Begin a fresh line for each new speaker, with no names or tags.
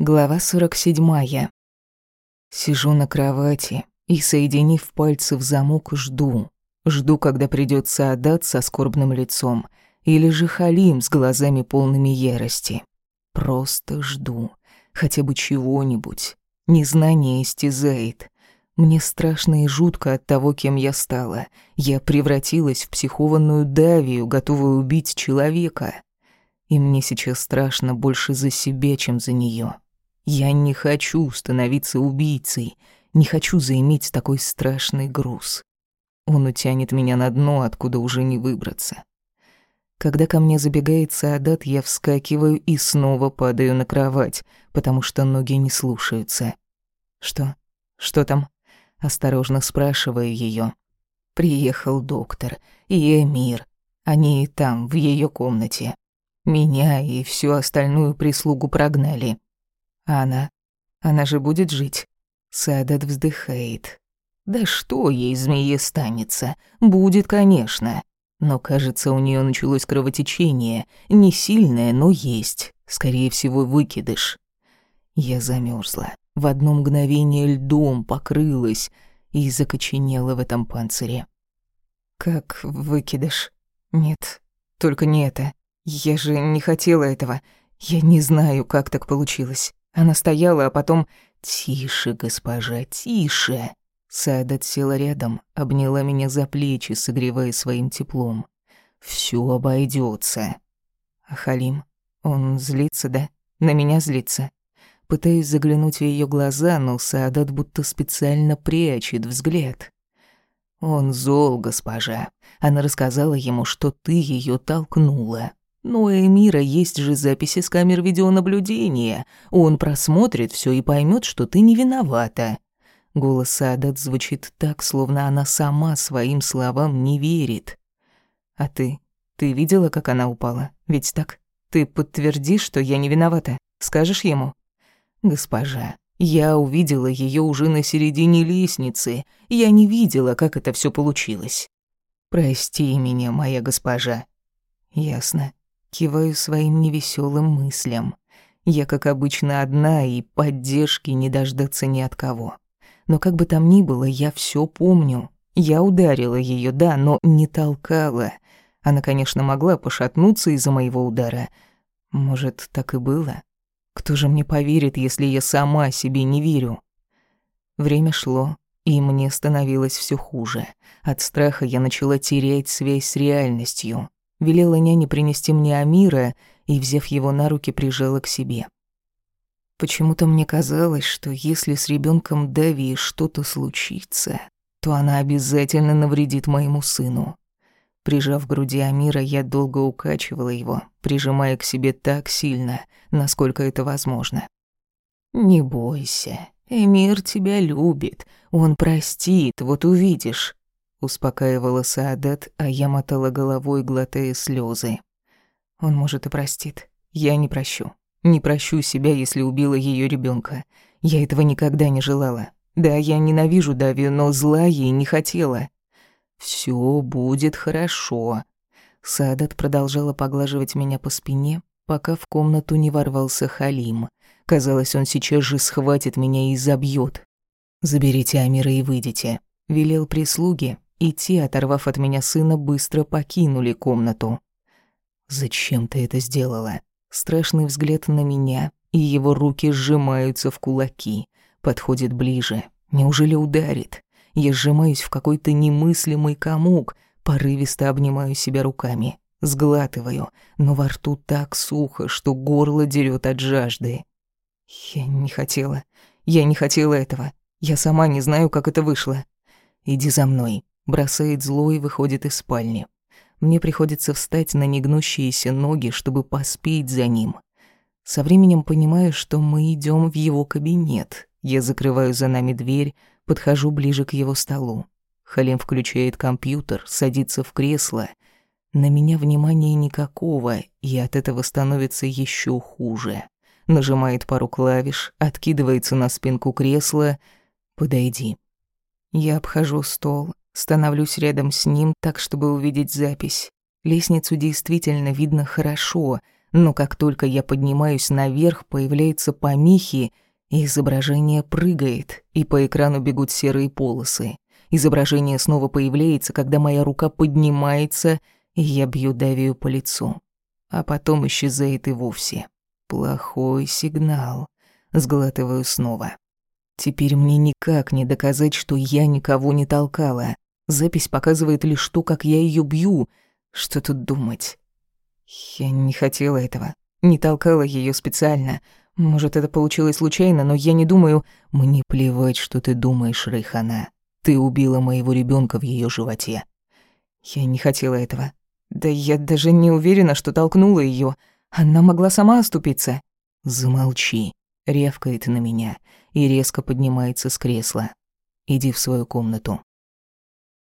Глава 47. Сижу на кровати и, соединив пальцы в замок, жду. Жду, когда придёт Саадат со скорбным лицом или же Халим с глазами полными ярости. Просто жду. Хотя бы чего-нибудь. Незнание истязает. Мне страшно и жутко от того, кем я стала. Я превратилась в психованную Давию, готовую убить человека. И мне сейчас страшно больше за себя, чем за неё. Я не хочу становиться убийцей, не хочу заиметь такой страшный груз. Он утянет меня на дно, откуда уже не выбраться. Когда ко мне забегает Саадат, я вскакиваю и снова падаю на кровать, потому что ноги не слушаются. «Что? Что там?» Осторожно спрашиваю ее. Приехал доктор и Эмир. Они там, в ее комнате. Меня и всю остальную прислугу прогнали. Она? Она же будет жить. Садат вздыхает. Да что ей, змее, станется? Будет, конечно. Но, кажется, у нее началось кровотечение. Не сильное, но есть. Скорее всего, выкидыш. Я замерзла. В одно мгновение льдом покрылась и закоченела в этом панцире. Как выкидыш? Нет, только не это. Я же не хотела этого. Я не знаю, как так получилось. Она стояла, а потом... «Тише, госпожа, тише!» Саадат села рядом, обняла меня за плечи, согревая своим теплом. «Всё обойдётся». А Халим? Он злится, да? На меня злится? Пытаюсь заглянуть в её глаза, но Саадат будто специально прячет взгляд. «Он зол, госпожа. Она рассказала ему, что ты её толкнула. Но у Эмира есть же записи с камер видеонаблюдения. Он просмотрит все и поймет, что ты не виновата. Голос Саадат звучит так, словно она сама своим словам не верит. А ты? Ты видела, как она упала? Ведь так? Ты подтвердишь, что я не виновата? Скажешь ему? Госпожа, я увидела ее уже на середине лестницы. Я не видела, как это все получилось. Прости меня, моя госпожа. Ясно. Киваю своим невеселым мыслям. Я, как обычно, одна, и поддержки не дождаться ни от кого. Но как бы там ни было, я все помню. Я ударила ее, да, но не толкала. Она, конечно, могла пошатнуться из-за моего удара. Может, так и было? Кто же мне поверит, если я сама себе не верю? Время шло, и мне становилось все хуже. От страха я начала терять связь с реальностью велела няне принести мне Амира и, взяв его на руки, прижала к себе. Почему-то мне казалось, что если с ребенком Дави что-то случится, то она обязательно навредит моему сыну. Прижав к груди Амира, я долго укачивала его, прижимая к себе так сильно, насколько это возможно. «Не бойся, Эмир тебя любит, он простит, вот увидишь», Успокаивала Саадат, а я мотала головой, глотая слезы. Он, может, и простит. Я не прощу. Не прощу себя, если убила ее ребенка. Я этого никогда не желала. Да, я ненавижу Дави, но зла ей не хотела. Все будет хорошо. Саадат продолжала поглаживать меня по спине, пока в комнату не ворвался Халим. Казалось, он сейчас же схватит меня и забьет. «Заберите Амира и выйдите», — велел прислуге, и те, оторвав от меня сына, быстро покинули комнату. «Зачем ты это сделала?» Страшный взгляд на меня, и его руки сжимаются в кулаки. Подходит ближе. Неужели ударит? Я сжимаюсь в какой-то немыслимый комок, порывисто обнимаю себя руками. Сглатываю, но во рту так сухо, что горло дерет от жажды. Я не хотела. Я не хотела этого. Я сама не знаю, как это вышло. Иди за мной бросает зло и выходит из спальни. Мне приходится встать на негнущиеся ноги, чтобы поспеть за ним. Со временем понимаю, что мы идем в его кабинет. Я закрываю за нами дверь, подхожу ближе к его столу. Халим включает компьютер, садится в кресло. На меня внимания никакого, и от этого становится еще хуже. Нажимает пару клавиш, откидывается на спинку кресла. «Подойди». Я обхожу стол, Становлюсь рядом с ним так, чтобы увидеть запись. Лестницу действительно видно хорошо, Но как только я поднимаюсь наверх, появляются помехи, и изображение прыгает, и по экрану бегут серые полосы. Изображение снова появляется, когда моя рука поднимается, и я бью Давию по лицу. А потом исчезает и вовсе. Плохой сигнал. Сглатываю снова. Теперь мне никак не доказать, что я никого не толкала. Запись показывает лишь то, как я ее бью. Что тут думать? Я не хотела этого. Не толкала ее специально. Может, это получилось случайно, но я не думаю... Мне плевать, что ты думаешь, Рейхана. Ты убила моего ребенка в ее животе. Я не хотела этого. Да я даже не уверена, что толкнула ее. Она могла сама оступиться. Замолчи. Ревкает на меня и резко поднимается с кресла. Иди в свою комнату.